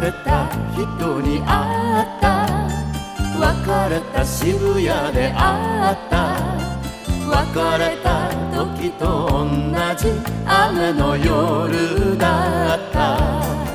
れた人に会った。別れた渋谷であった。別れた時と同じ雨の夜だった。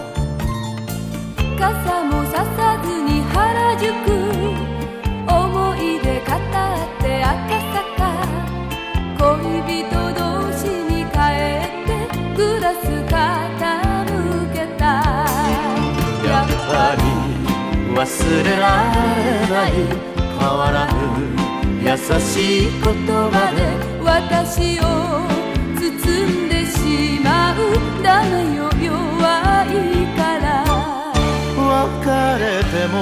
忘れられない変わらぬ優しい言葉で私を包んでしまうダメよ弱いから。別れても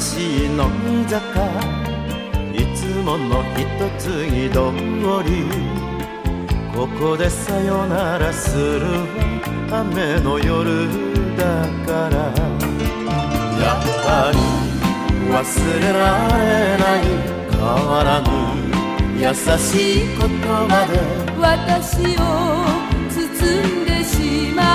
しい乃木坂いつもの一つぎ通り。ここでさよならする雨の夜だから。やっぱり忘れられない。変わらぬ。優しい言葉で。私を包んでしまう。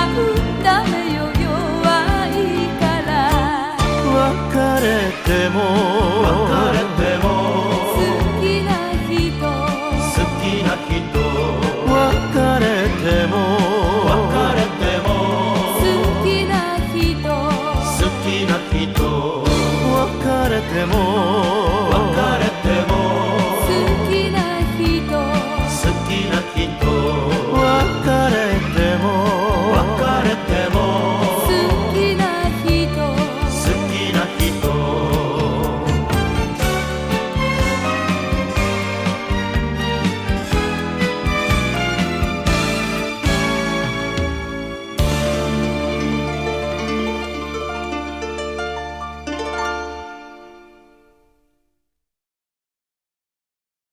ても